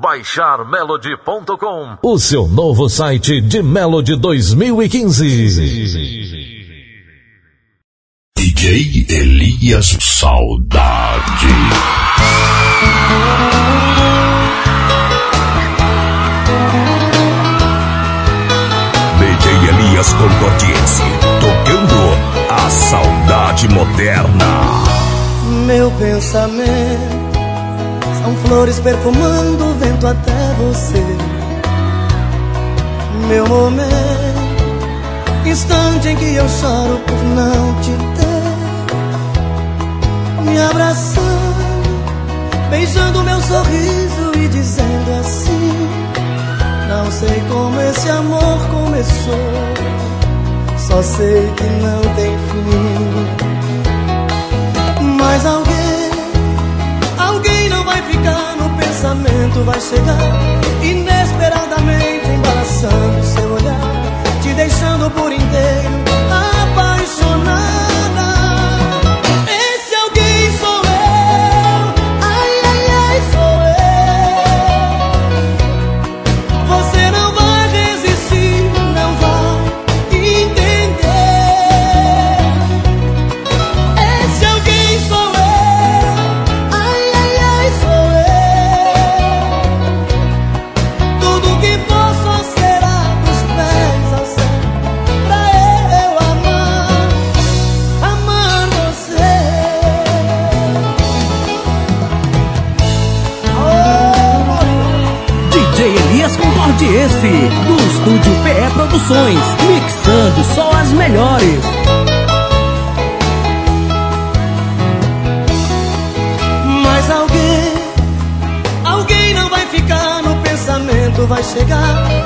baixarmelody.com, o seu novo site de Melody 2015. DJ Elias Saudade. DJ Elias Concordiense, tocando a saudade moderna. Meu pensamento são flores perfumando o vento até você. Meu momento, instante em que eu choro por não te ter. Me abraçando, beijando meu sorriso e dizendo assim: Não sei como esse amor começou, só sei que não tem fim. Mas alguém ficar no pensamento vai chegar Inesperadamente embaraçando seu olhar Te deixando por inteiro esse, Produções, mixando só as melhores. Mas alguém, alguém não vai ficar no pensamento, vai chegar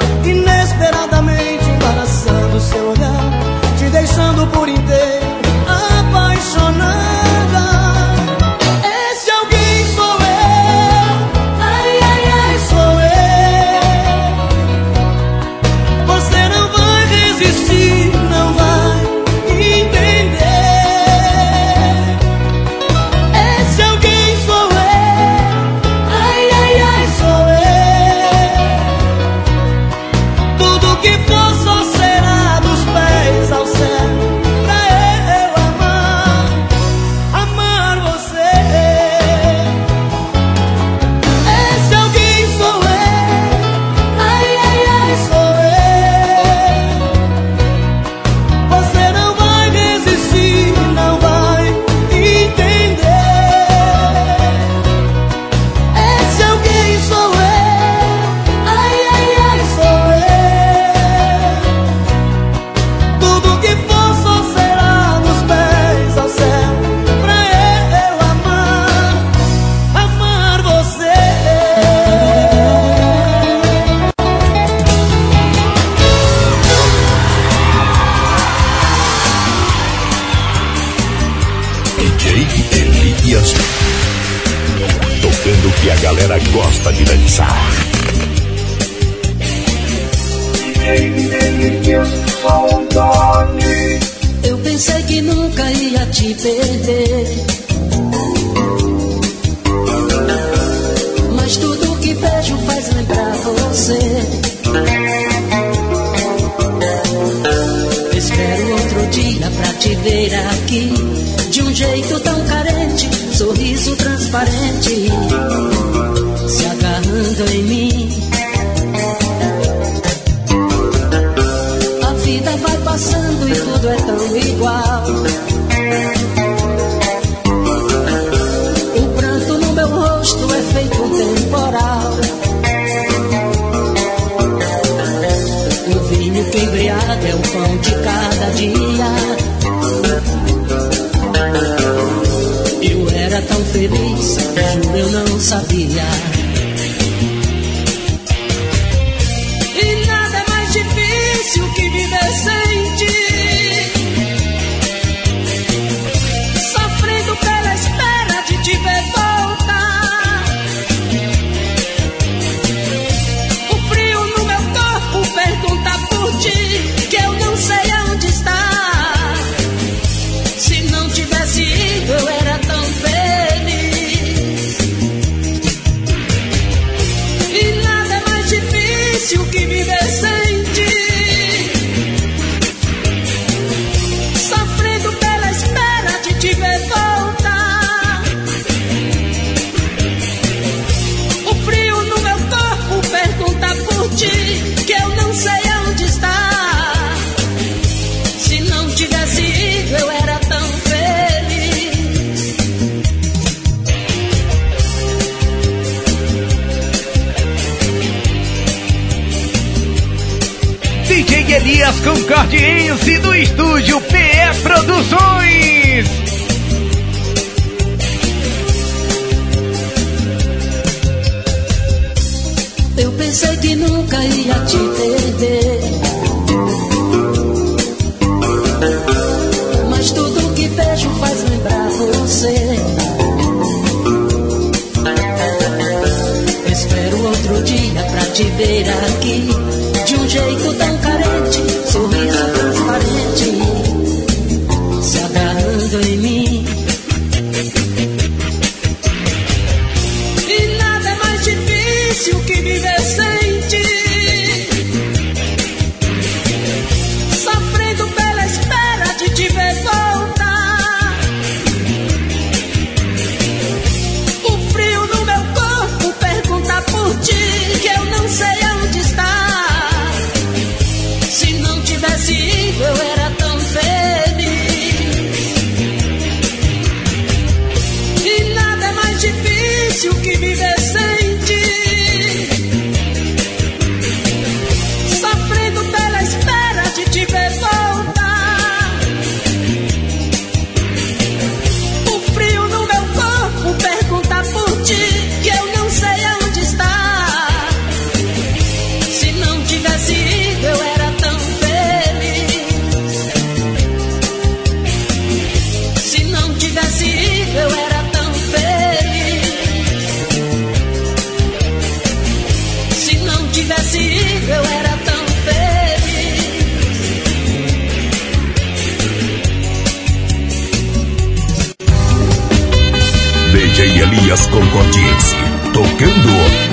Concordiense, tocando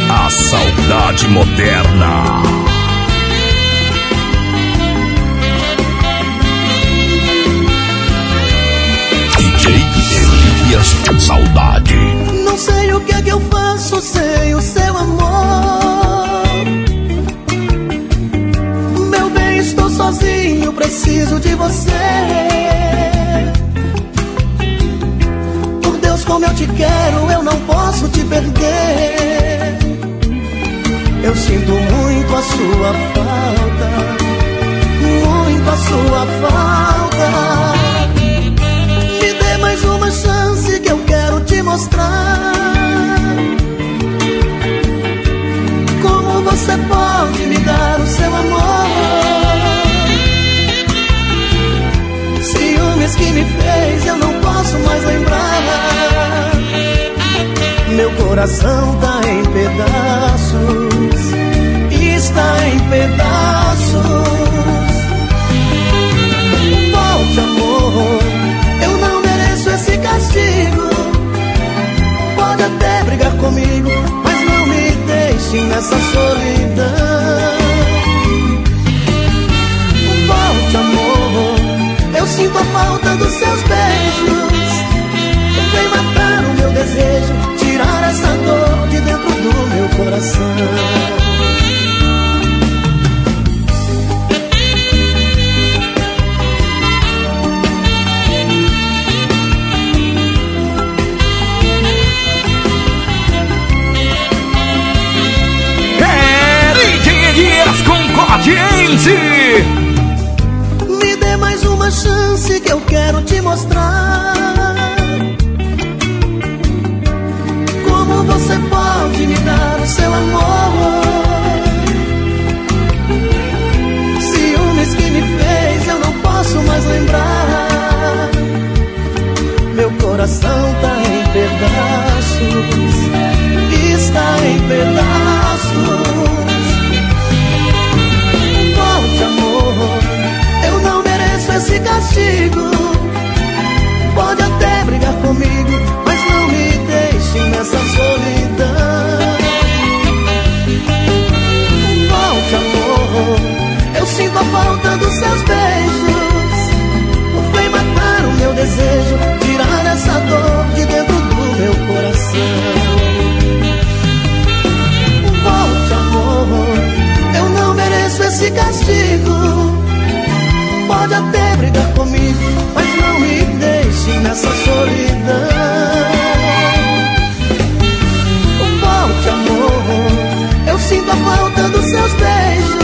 a saudade moderna. DJ Elias Saudade. Não sei o que é que eu faço sem o seu amor. Meu bem, estou sozinho, preciso de você. Como eu te quero, eu não posso te perder. Eu sinto muito a sua falta, muito a sua falta. Me dê mais uma chance que eu quero te mostrar. Como você pode me dar o seu amor? Ciúmes que me fez, eu não posso mais lembrar. Meu coração tá em pedaços, está em pedaços. Volte, amor, eu não mereço esse castigo. Pode até brigar comigo, mas não me deixe nessa solidão. Volte, amor, eu sinto a falta dos seus beijos. Matar o meu desejo, tirar essa dor de dentro do meu coração. Me dê mais uma chance que eu quero te mostrar. Você pode me dar o seu amor? Ciúmes que me fez, eu não posso mais lembrar. Meu coração tá em pedaços, está em pedaços. Volte, amor, eu não mereço esse castigo. Pode até brigar comigo, mas não me deixe nessa solidão. A falta dos seus beijos. Vem matar o meu desejo, tirar essa dor de dentro do meu coração. Volte, amor, eu não mereço esse castigo. Pode até brigar comigo, mas não me deixe nessa solidão. Volte, amor, eu sinto a falta dos seus beijos.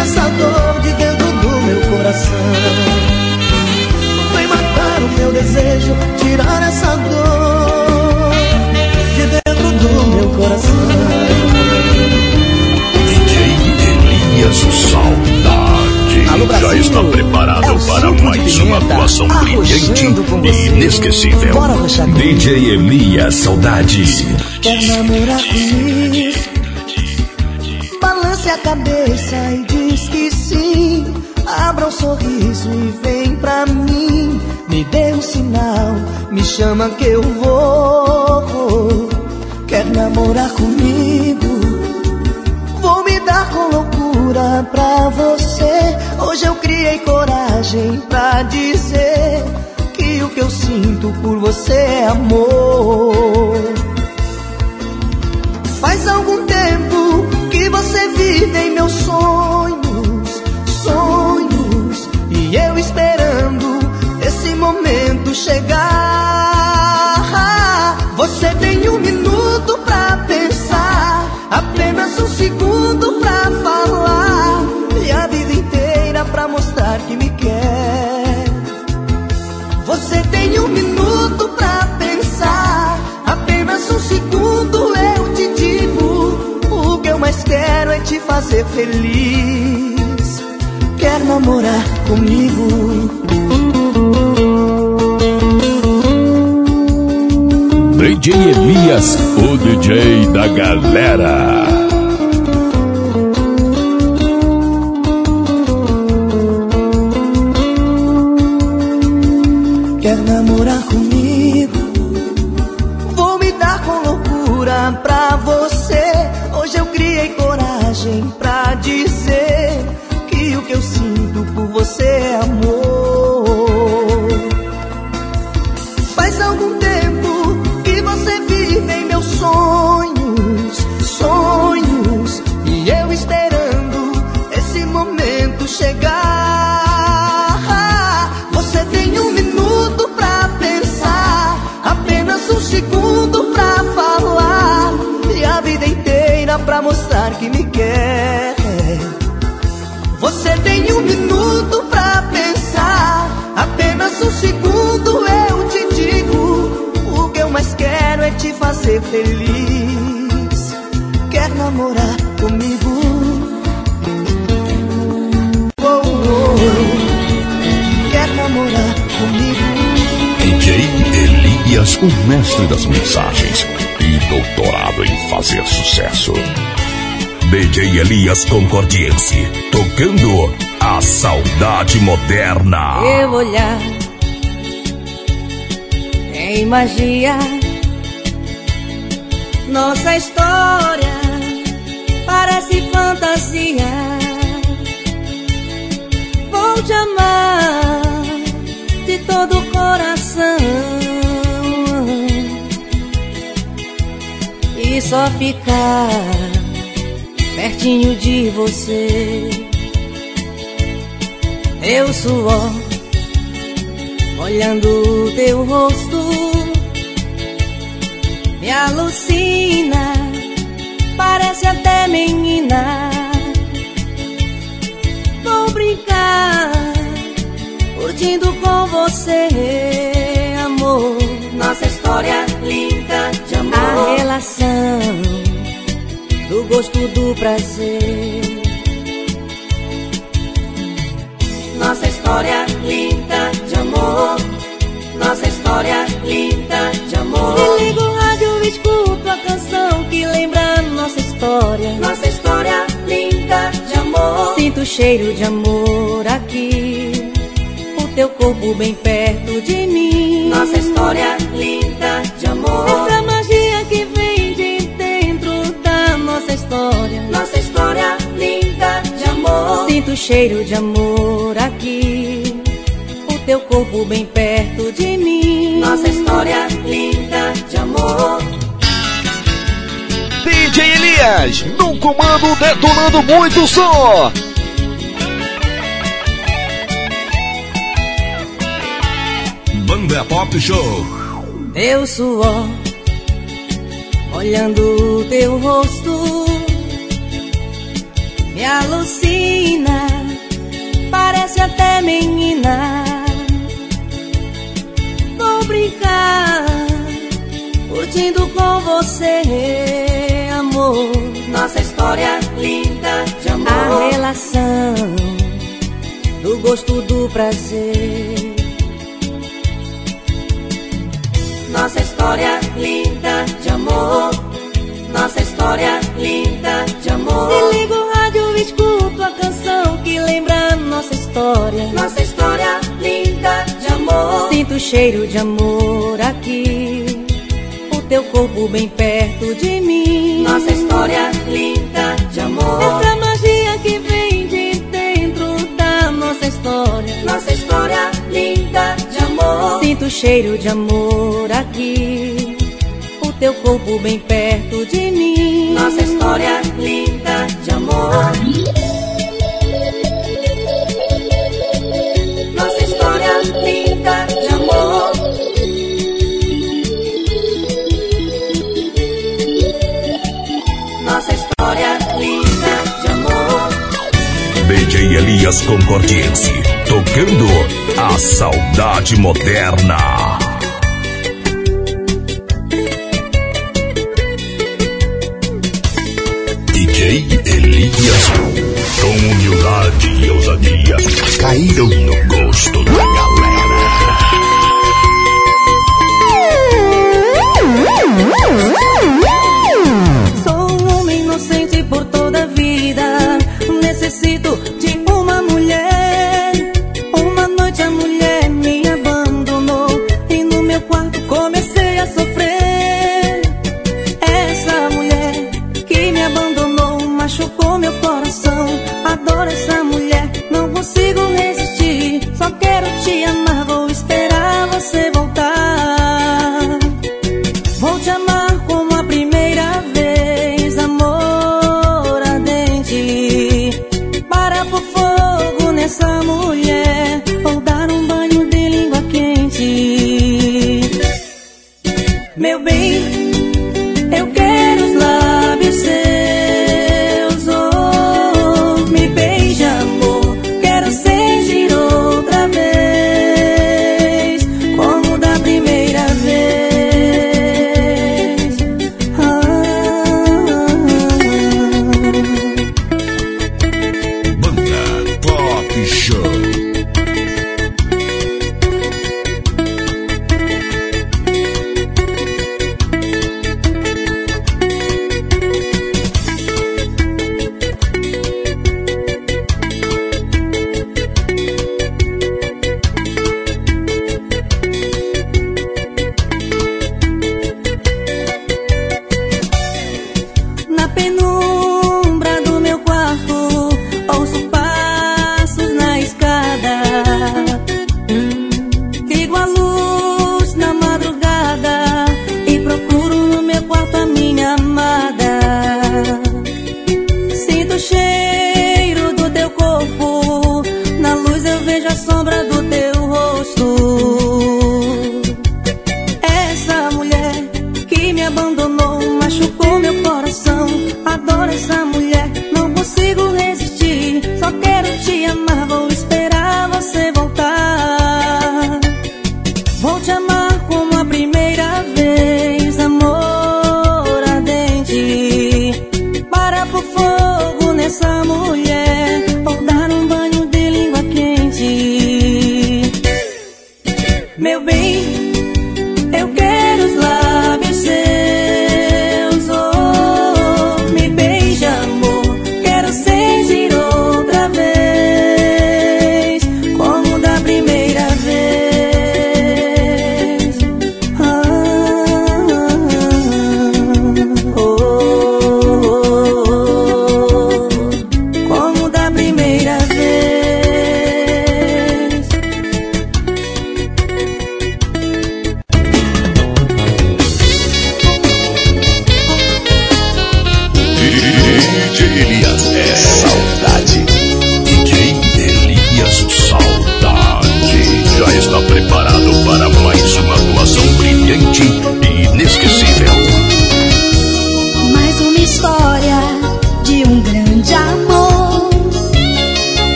essa dor de dentro do meu coração. Vem matar o meu desejo, tirar essa dor de dentro do meu coração. DJ Elias Saudade já está preparado é para mais uma atuação brilhante e inesquecível. Bora, DJ Elias Saudade. Quer namorar comigo? Balance a cabeça e me chama que eu vou. Quer namorar comigo? Vou me dar com loucura pra você. Hoje eu criei coragem pra dizer que o que eu sinto por você é amor. Faz algum tempo que você vive em meus sonhos, sonhos, e eu esperando esse momento chegar. Um minuto pra pensar, apenas um segundo pra falar, e a vida inteira pra mostrar que me quer. Você tem um minuto pra pensar, apenas um segundo eu te digo. O que eu mais quero é te fazer feliz. Quer namorar comigo? DJ Elias, O DJ da galera. Quer namorar comigo? Vou me dar com loucura pra você. Hoje eu criei coragem pra dizer chegar. Você tem um minuto pra pensar, apenas um segundo pra falar, e a vida inteira pra mostrar que me quer. Você tem um minuto pra Elias, o mestre das mensagens e doutorado em fazer sucesso. DJ Elias Concordiense, tocando a saudade moderna. Teu olhar tem magia. Nossa história parece fantasia. Vou te amar de todo o coração e só ficar pertinho de você. Teu suor olhando o teu rosto me alucina, parece até menina. Vou brincar, curtindo com você, amor. Nossa história linda de amor. A relação gosto do prazer. Nossa história linda de amor. Nossa história linda de amor. Se liga o rádio e escuto a canção que lembra nossa história. Nossa história linda de amor. Sinto o cheiro de amor aqui. O teu corpo bem perto de mim. Nossa história linda de amor. Essa Sinto cheiro de amor aqui. O teu corpo bem perto de mim. Nossa história linda de amor. DJ Elias, no comando detonando muito som. Banda Pop Show. Teu suor olhando o teu rosto me alucina, parece até menina. Vou brincar, curtindo com você, amor. Nossa história linda de amor. A relação do gosto do prazer. Nossa história linda de amor. Nossa história linda de amor. Se escuto a canção que lembra nossa história. Nossa história linda de amor. Sinto o cheiro de amor aqui. O teu corpo bem perto de mim. Nossa história linda de amor. Essa magia que vem de dentro da nossa história. Nossa história linda de amor. Sinto o cheiro de amor aqui. Teu corpo bem perto de mim. Nossa história linda de amor. Nossa história linda de amor. Nossa história linda de amor. DJ Elias Concordiense, tocando a saudade moderna. Humildade e ousadia, caíram no gosto da galera. você voltar.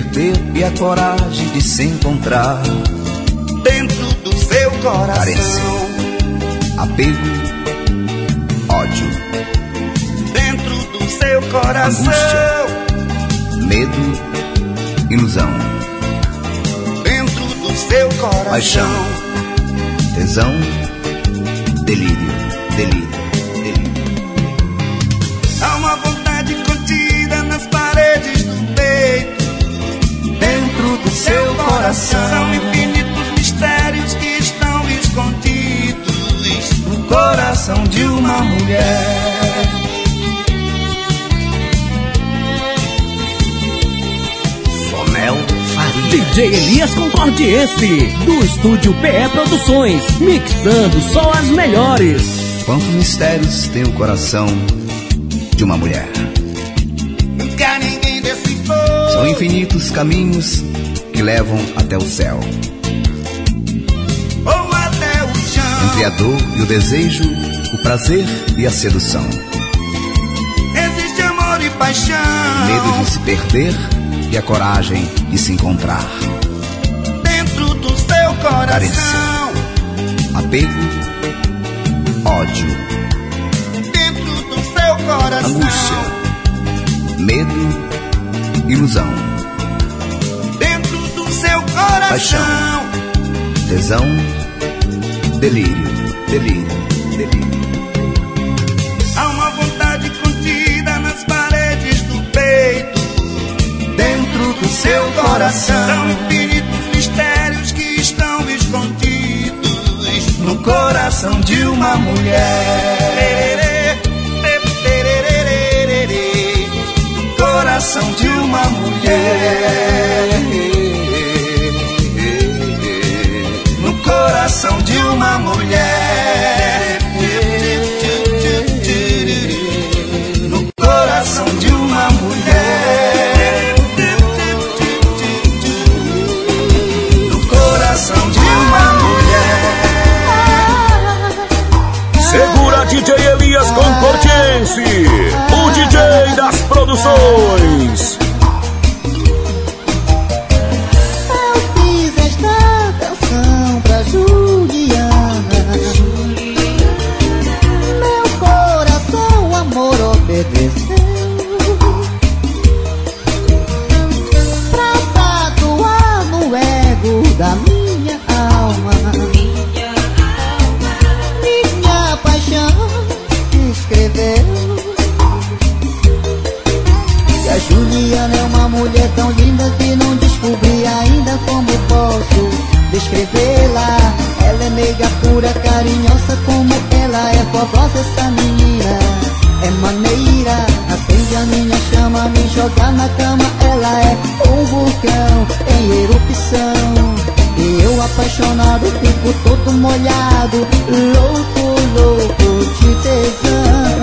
Perder e a coragem de se encontrar. dentro do seu Carência. coração. Apego, ódio, Dentro do seu coração. medo, ilusão, Dentro do seu coração. Paixão. tesão, DJ Elias Concordiense, do estúdio PE Produções, mixando só as melhores. Quantos mistérios tem o coração de uma mulher? Nunca ninguém decifrou. São infinitos caminhos que levam até o céu. Ou até o chão. Entre a dor e o desejo, o prazer e a sedução. Existe amor e paixão. Medo de se perder e a coragem de se encontrar. Dentro do seu coração. Carência. Apego, ódio, Dentro do seu coração. angústia, medo, ilusão, Dentro do seu coração. Paixão. tesão, delírio, delírio, delírio. coração. São infinitos mistérios que estão escondidos no coração de uma mulher. No coração de uma mulher. No coração de uma mulher. que não descobri ainda como posso descrevê-la. Ela é meiga, pura, carinhosa, como ela é fogosa essa menina. É maneira, acende a minha chama, me joga na cama. Ela é um vulcão em erupção. E eu apaixonado, fico todo molhado, louco, louco de tesão.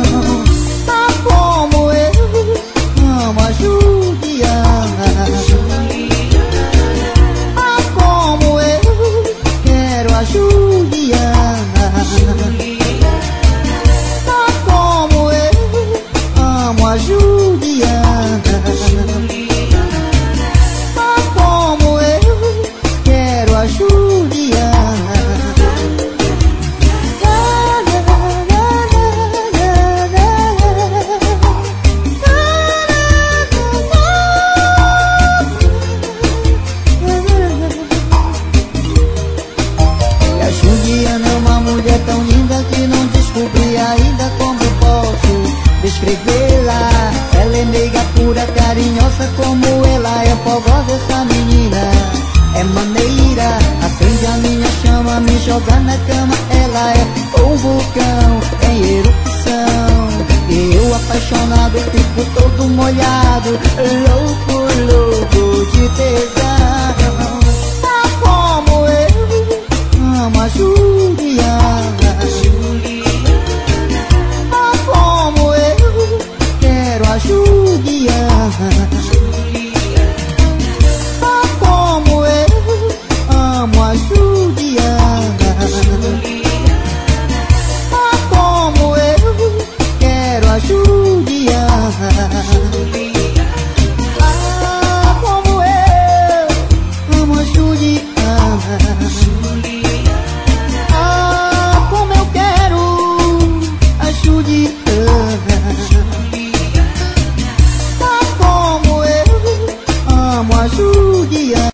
yeah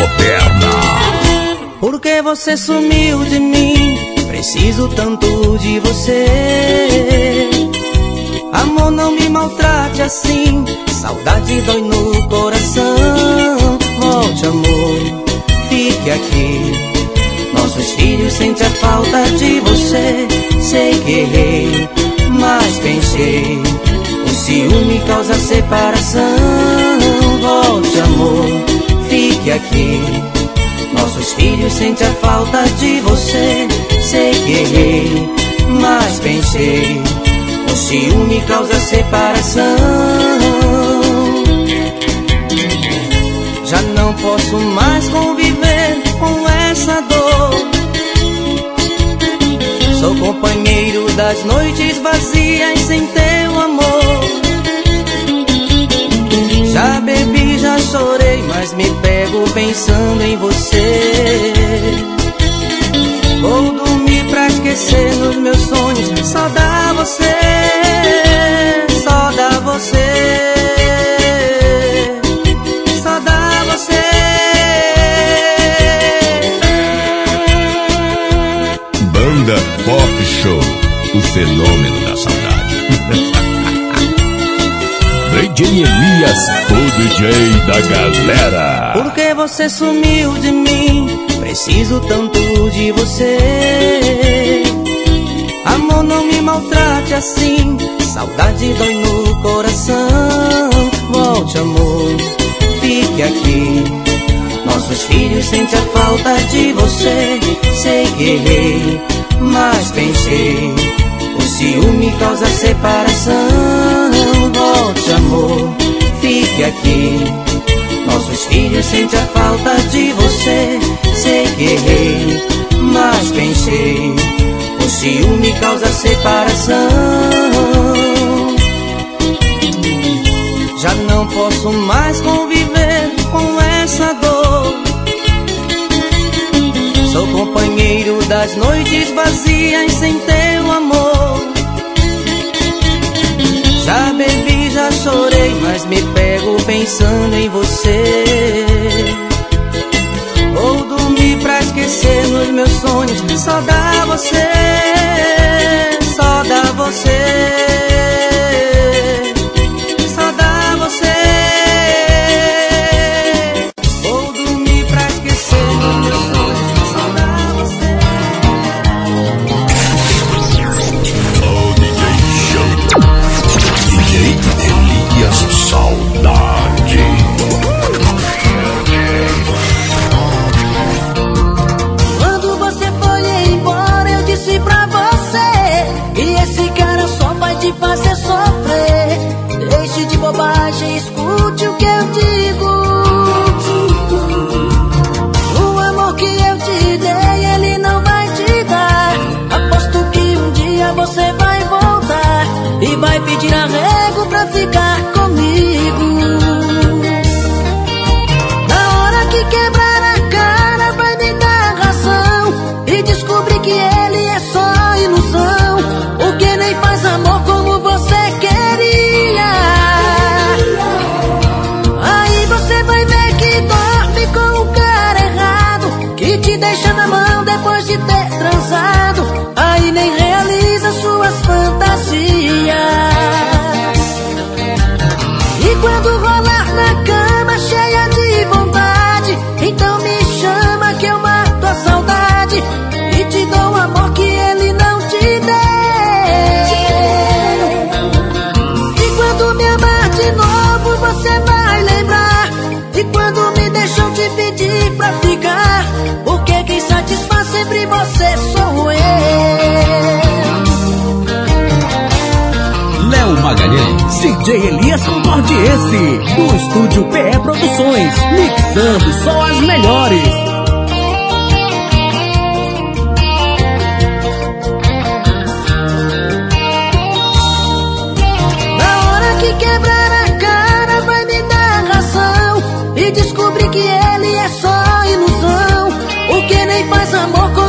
moderna. Por que você sumiu de mim? Preciso tanto de você. Amor, não me maltrate assim. Saudade dói no coração. Volte, amor, fique aqui. Nossos filhos sentem a falta de você. Sei que errei, mas pensei. O ciúme causa separação. Volte, amor, fique aqui. Nossos filhos sentem a falta de você. Sei que errei, mas pensei. O ciúme causa separação. Já não posso mais conviver com essa dor. Sou companheiro das noites vazias sem teu amor. Já bebi, pensando em você. Vou dormir pra esquecer nos meus sonhos. Só dá você, só dá você. Só dá você. Banda Pop Show, o fenômeno da saudade. Elias, o DJ da galera. Por que você sumiu de mim? Preciso tanto de você. Amor, não me maltrate assim. Saudade dói no coração. Volte, amor, fique aqui. Nossos filhos sentem a falta de você. Sei que errei, mas pensei. O ciúme causa separação. Amor, fique aqui. Nossos filhos sentem a falta de você. Sei que errei, mas pensei. O ciúme causa separação. Já não posso mais conviver com essa dor. Sou companheiro das noites vazias sem teu amor. Mas me pego pensando em você. Vou dormir pra esquecer nos meus sonhos. Só dá você, só dá você. Magalhães, DJ Elias Concordiense, do estúdio PE Produções, mixando só as melhores. Na hora que quebrar a cara vai me dar razão E descobrir que ele é só ilusão. O que nem faz amor como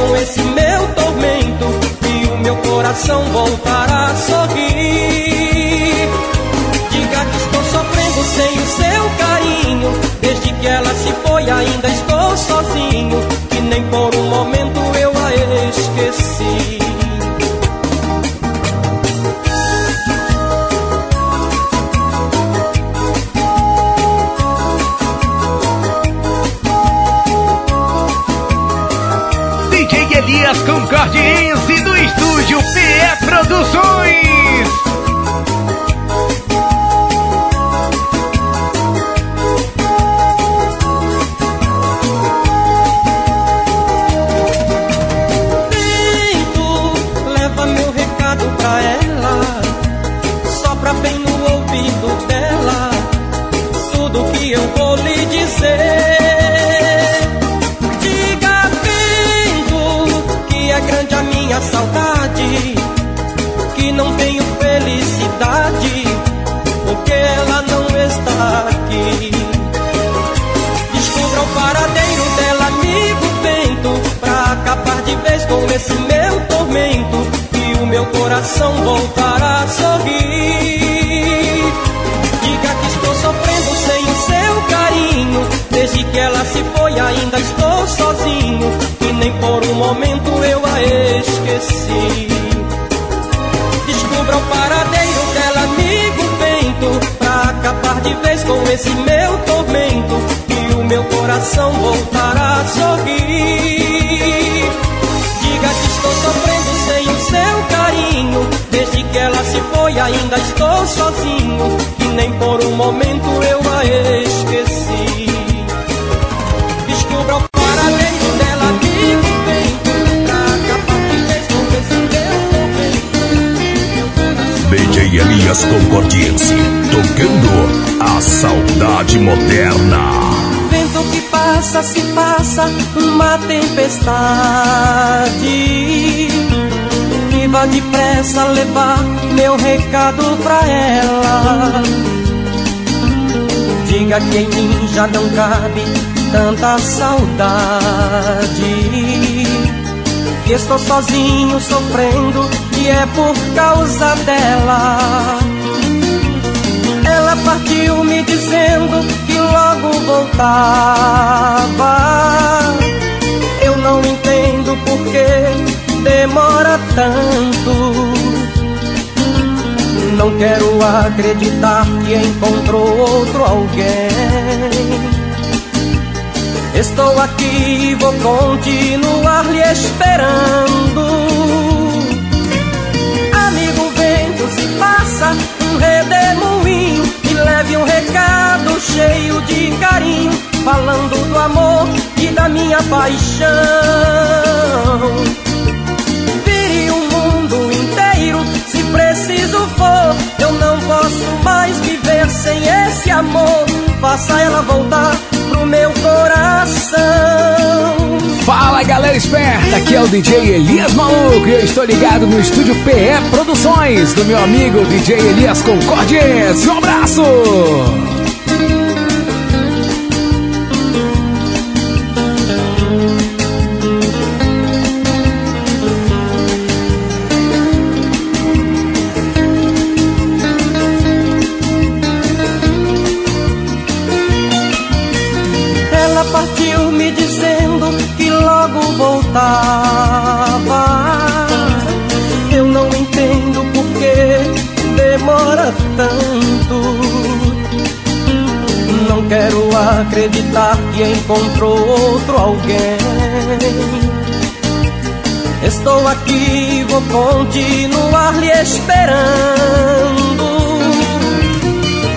com esse meu tormento e o meu coração voltará a sorrir. Diga que estou sofrendo sem o seu carinho, desde que ela se foi ainda estou sozinho e nem por um momento Elias Concordiense meu tormento e o meu coração voltará a sorrir. Diga que estou sofrendo sem o seu carinho, desde que ela se foi ainda estou sozinho e nem por um momento eu a esqueci. Descubra o paradeiro dela, amigo vento, pra acabar de vez com esse meu tormento e o meu coração voltará a sorrir. Foi ainda estou sozinho e nem por um momento eu a esqueci. Descubra o paradeiro dela, amigo pra acabar de meu tormento. DJ Elias Concordiense, tocando a saudade moderna. Vento que passa, se passa uma tempestade. Vá depressa levar meu recado pra ela. Diga que em mim já não cabe tanta saudade. Que estou sozinho sofrendo e é por causa dela. Ela partiu me dizendo que logo voltava. Eu não entendo por que demora tanto. Não quero acreditar que encontrou outro alguém. Estou aqui e vou continuar lhe esperando. Amigo vento, se passa um redemoinho e leve um recado cheio de carinho, falando do amor e da minha paixão. Eu não posso mais viver sem esse amor. Faça ela voltar pro meu coração. Fala galera esperta, aqui é o DJ Elias Maluco e eu estou ligado no estúdio PE Produções do meu amigo DJ Elias Concordiense. Um abraço! Encontrou outro alguém. Estou aqui, vou continuar lhe esperando.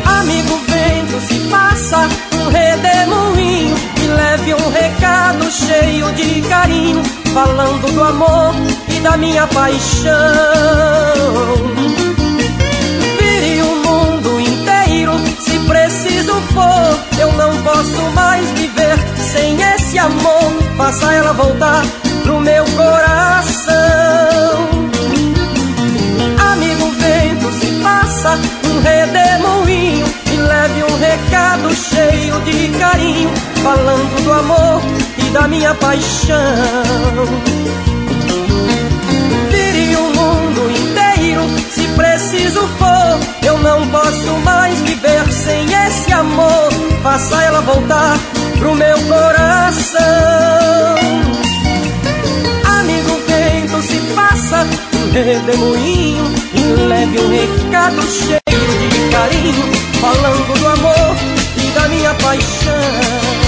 Amigo vento, se passa um redemoinho e leve um recado cheio de carinho, falando do amor e da minha paixão. Preciso for. Eu não posso mais viver sem esse amor. Faça ela voltar pro meu coração. Amigo vento, se passa um redemoinho e leve um recado cheio de carinho, falando do amor e da minha paixão. Preciso for. Eu não posso mais viver sem esse amor. Faça ela voltar pro meu coração se faça um redemoinho e leve um recado cheio de carinho, falando do amor e da minha paixão.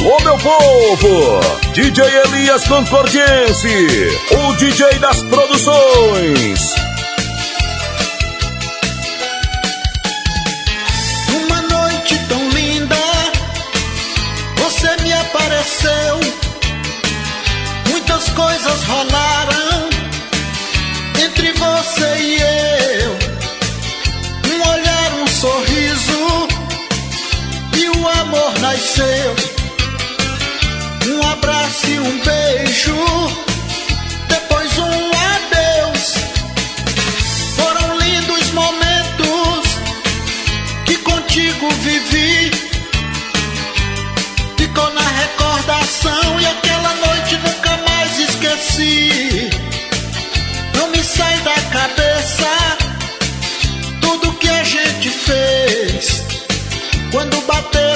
Alô, meu povo! DJ Elias Concordiense, o DJ das produções. aconteceu, muitas coisas rolaram entre você e eu. Um olhar, um sorriso e o amor nasceu. Um abraço e um beijo, depois um adeus. Foram lindos momentos que contigo vivi. Ficou na recordação e aquela noite nunca mais esqueci. Não me sai da cabeça tudo que a gente fez. Quando bater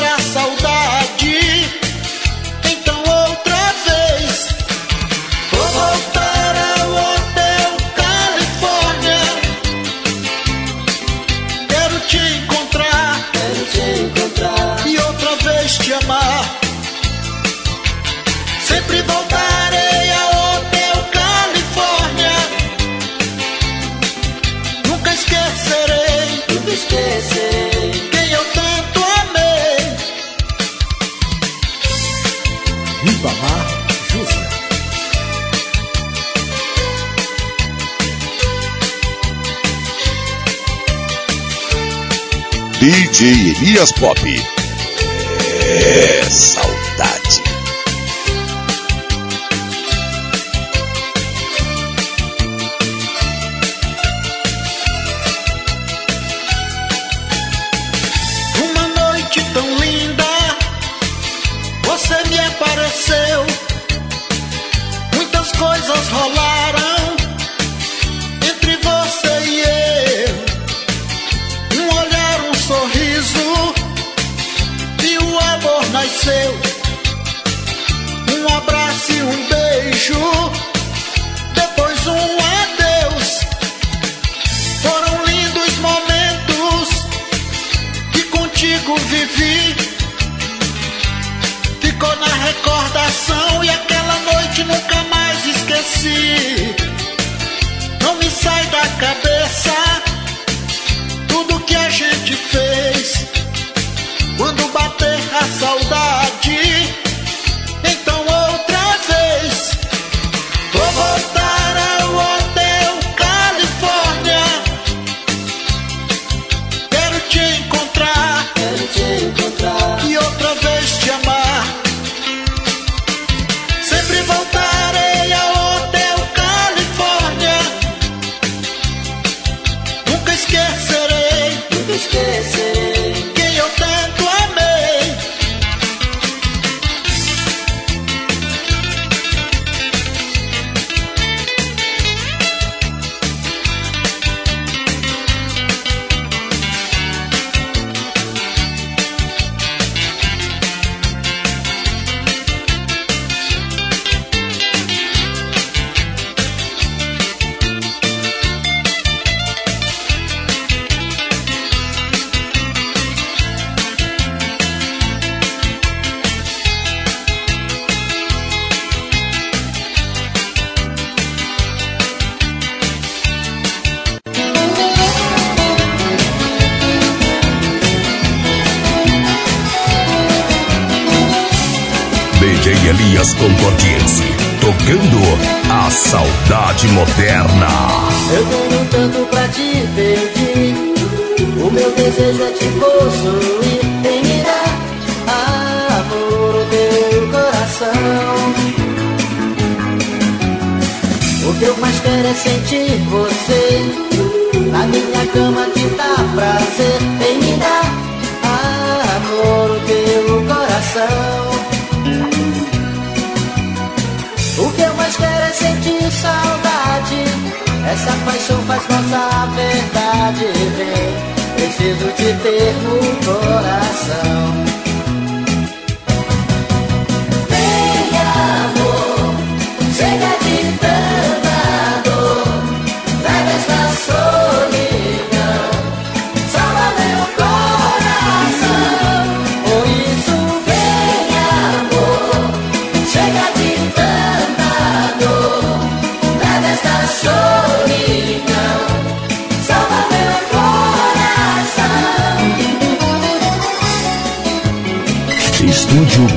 DJ Elias Pop. É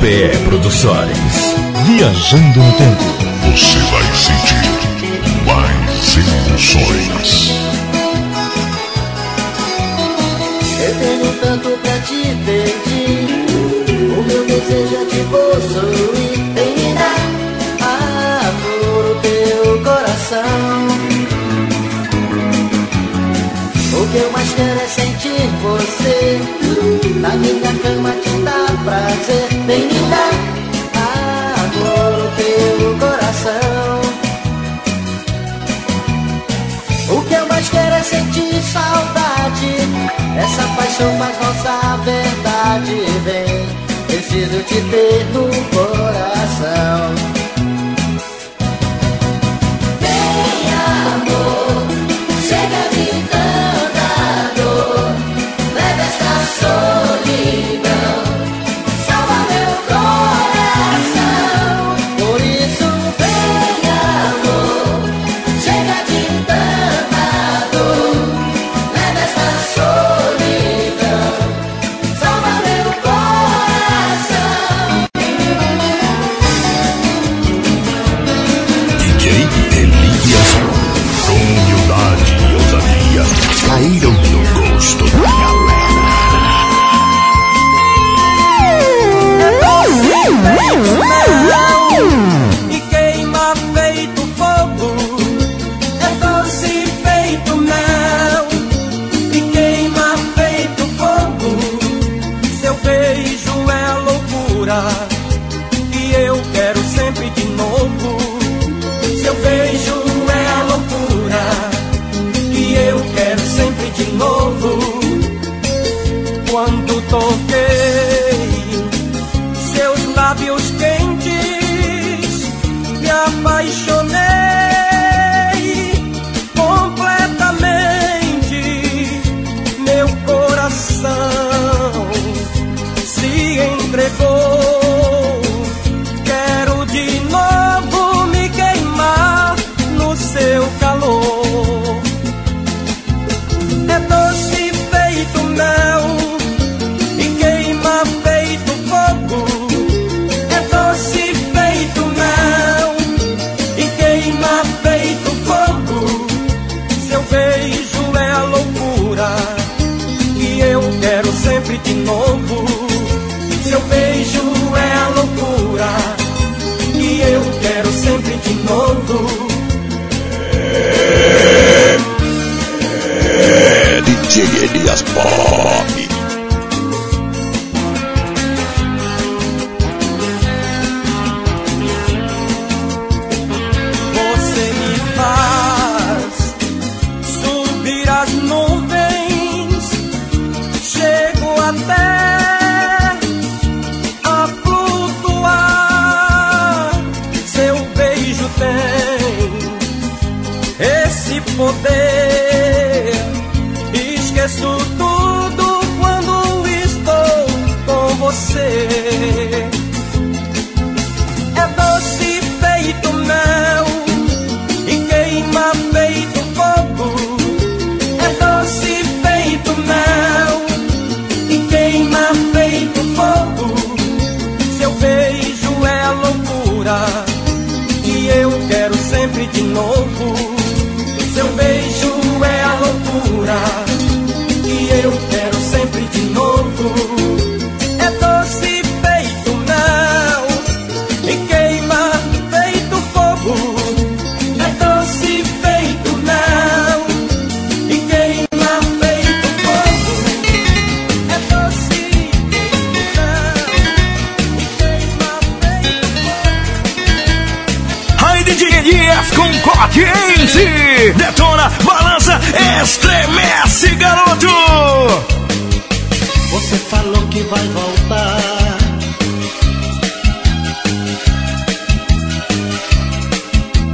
PE Produções. Viajando no tempo. Você vai sentir mais emoções. Eu tenho tanto pra te pedir. O meu desejo é te possuir. Tem me dar amor o teu coração. O que eu mais quero é sentir você. Na minha cama te dá prazer bem linda. Ah, adoro teu coração. O que eu mais quero é sentir saudade. Essa paixão faz nossa verdade. Vem, preciso te ter no coração. mejor.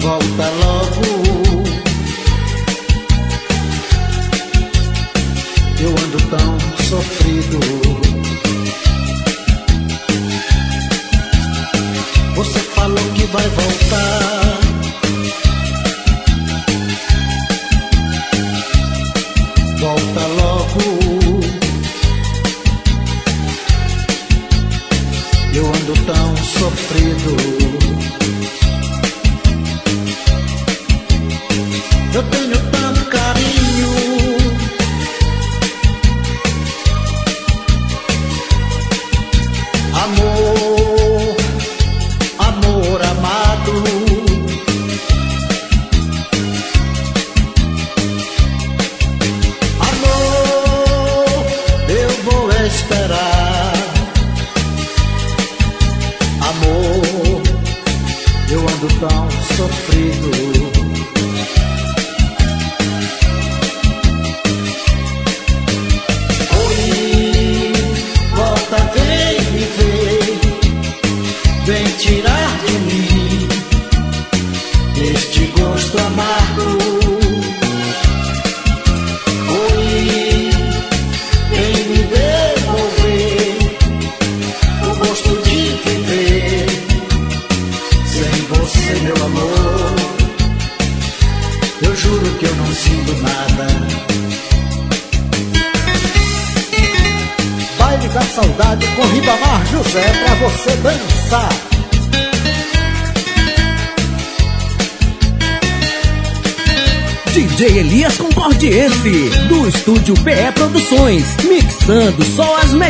volta logo. Eu ando tão sofrido. Você falou que vai voltar.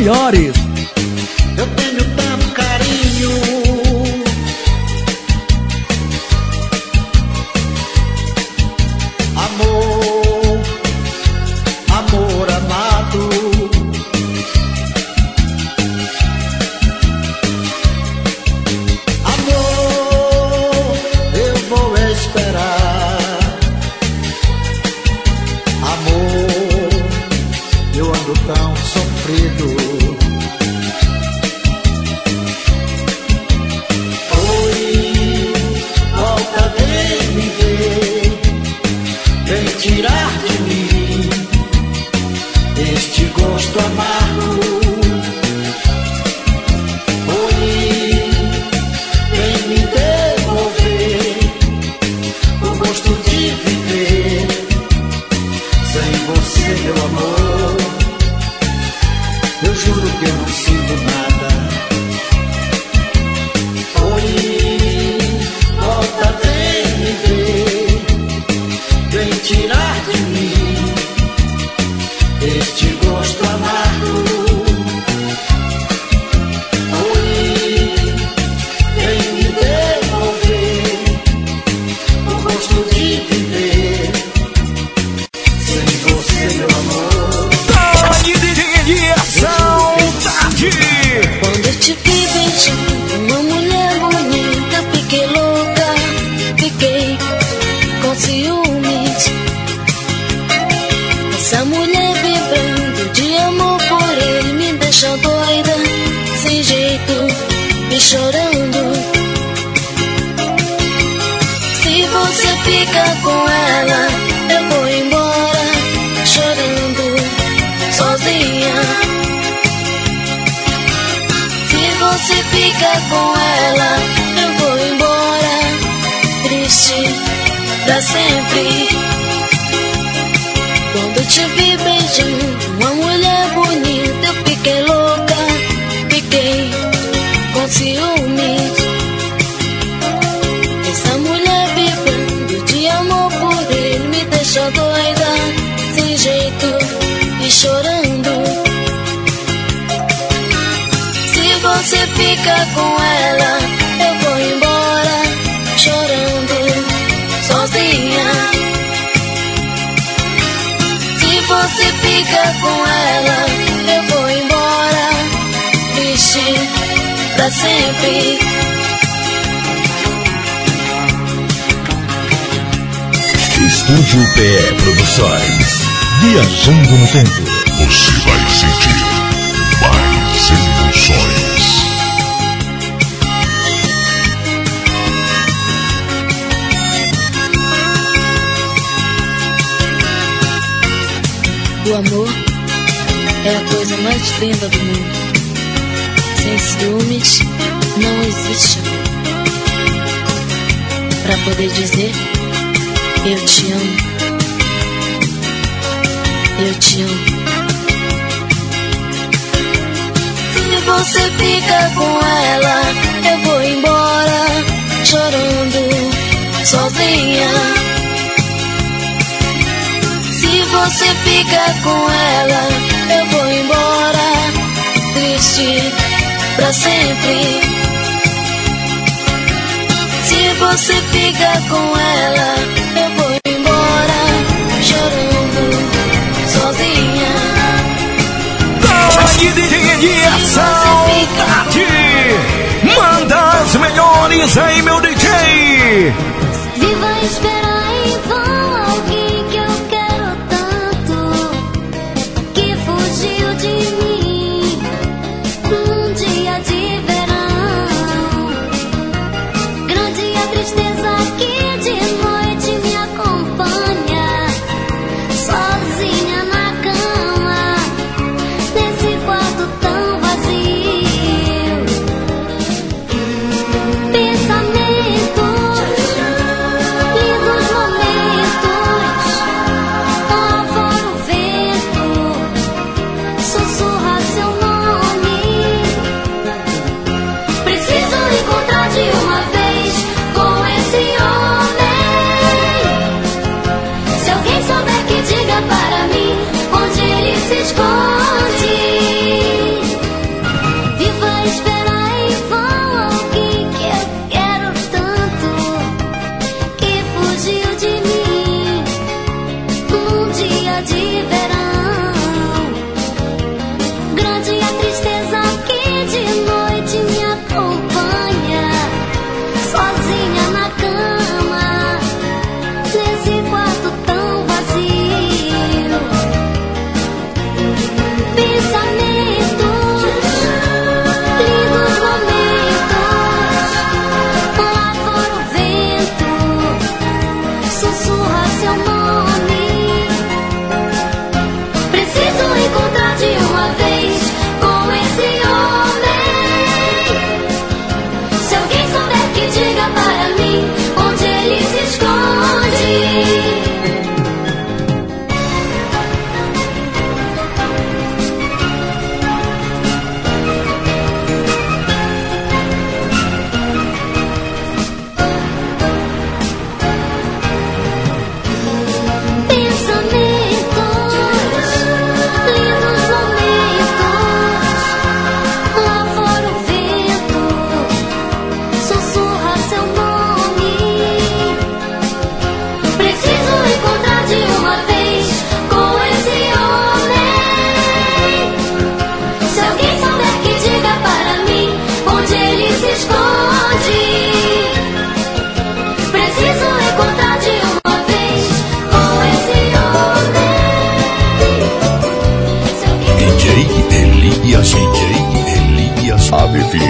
melhores. Viajando no tempo. Você vai sentir mais emoções. O amor é a coisa mais linda do mundo. Sem ciúmes não existe amor. Para poder dizer eu te amo. Eu te amo. Se você fica com ela, eu vou embora chorando sozinha você fica com ela, eu vou embora, triste pra sempre. Se você fica com ela, eu vou Eliação, Tati, manda as melhores aí, meu DJ. Viva esperar em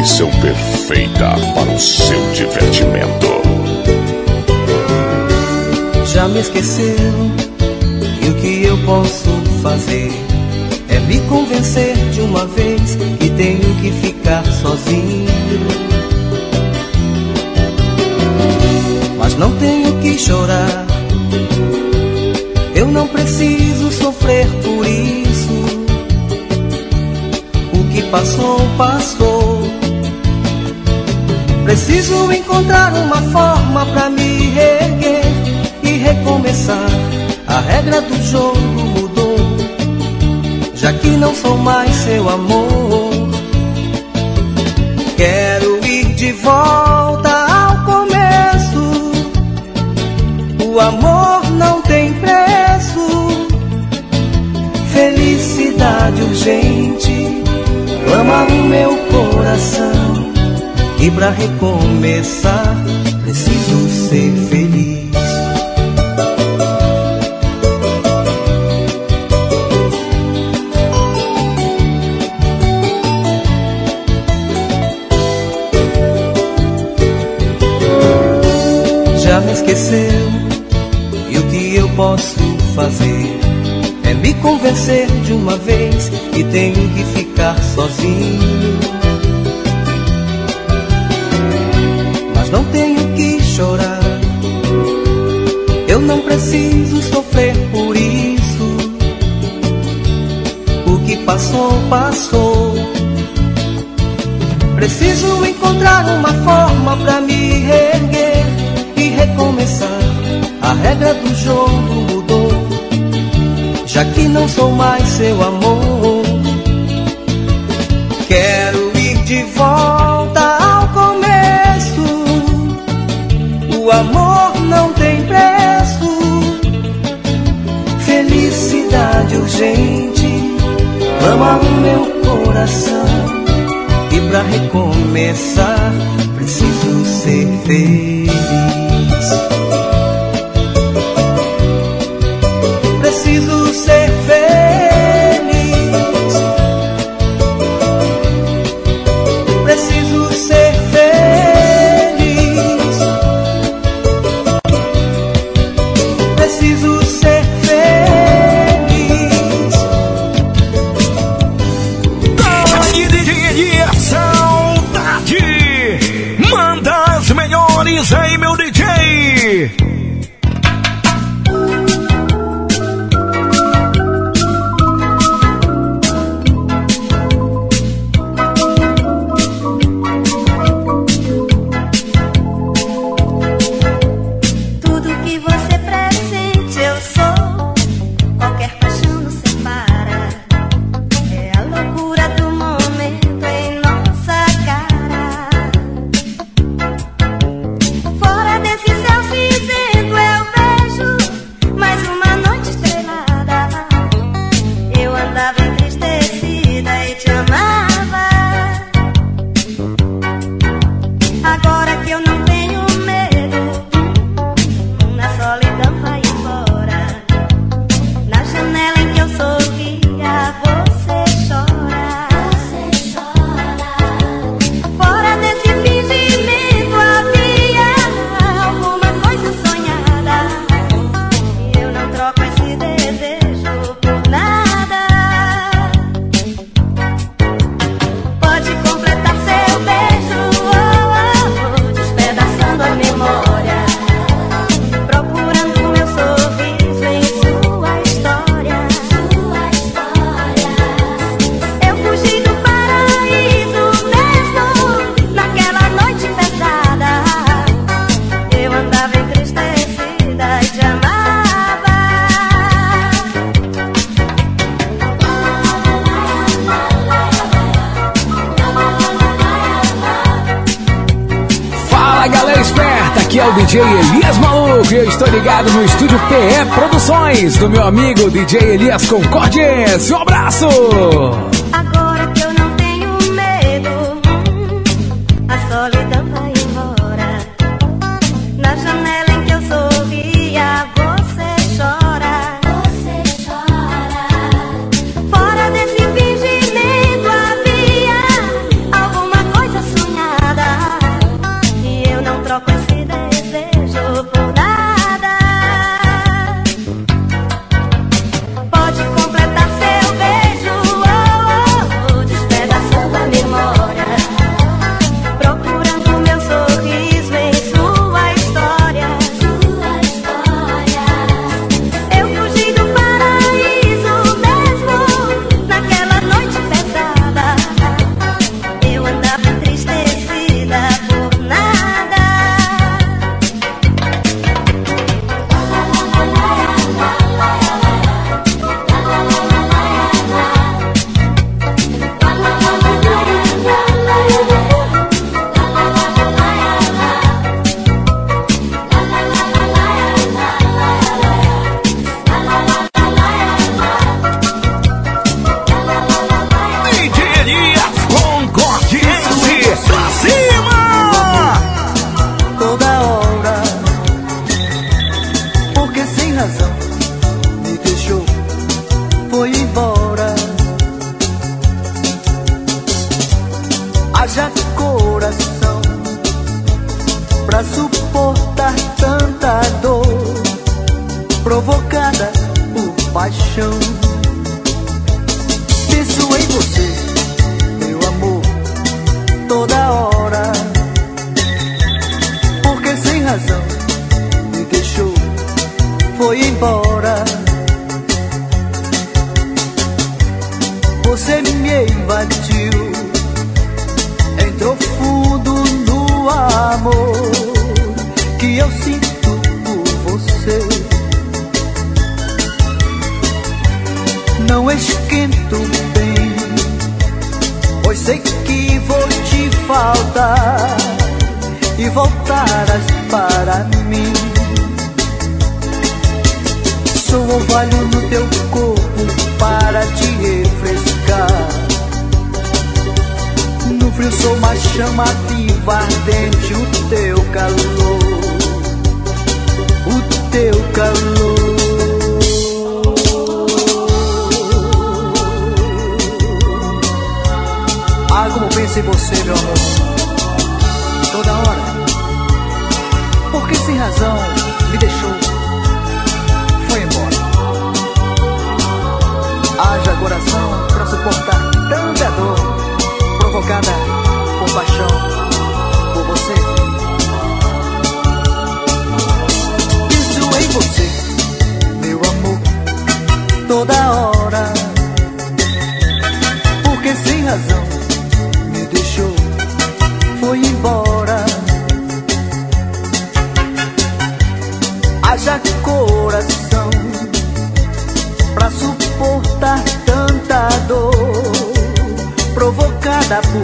Definição perfeita para o seu divertimento. Já me esqueceu e o que eu posso fazer é me convencer de uma vez que tenho que ficar sozinho. Mas não tenho que chorar, eu não preciso sofrer por isso. O que passou, passou. Preciso encontrar uma forma pra me reerguer e recomeçar. A regra do jogo mudou, já que não sou mais seu amor. Quero ir de volta ao começo. O amor não tem preço. Felicidade urgente clama no meu coração. E pra recomeçar, preciso ser feliz. Já me esqueceu, e o que eu posso fazer? É me convencer de uma vez que tenho que ficar sozinho passou, passou. Preciso encontrar uma forma pra me reerguer e recomeçar. A regra do jogo mudou, já que não sou mais seu amor. Quero ir de volta ao começo. O amor não tem preço. Felicidade urgente clama o meu coração. E pra recomeçar, preciso ser feliz. com provocada por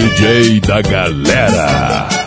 DJ da galera.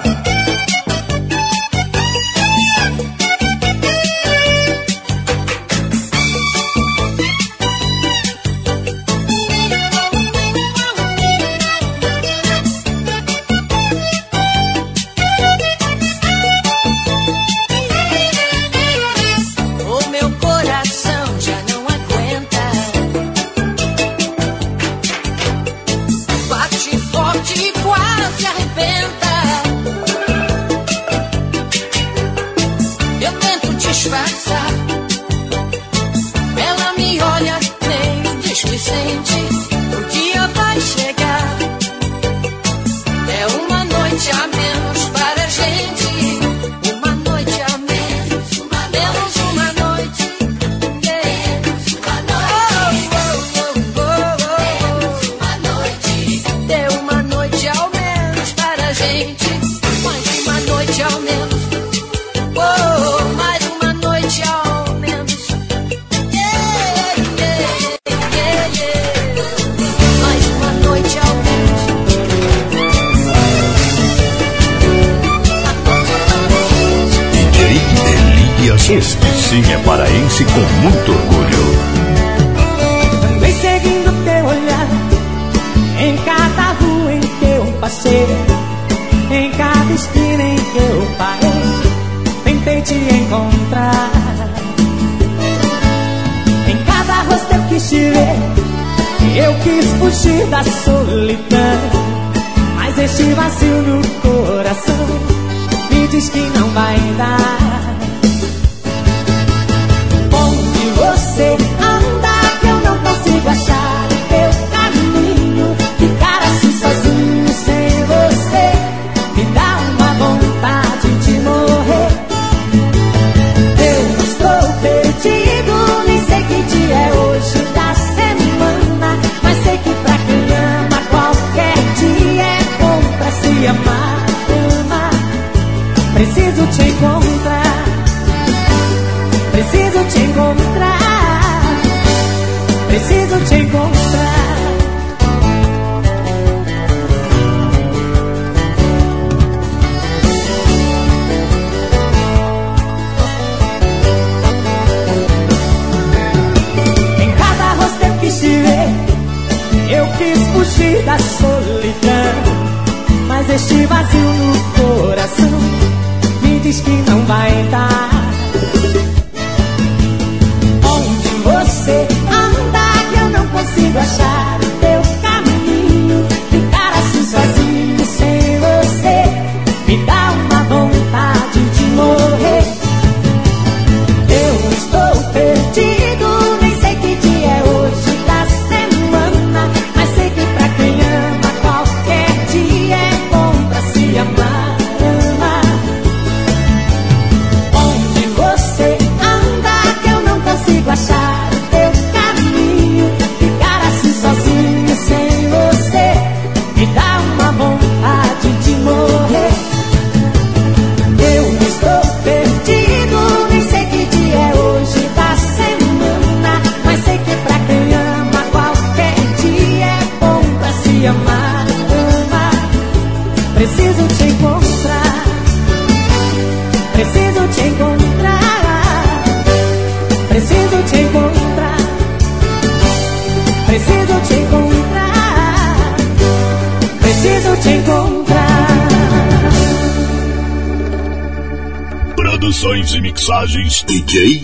DJ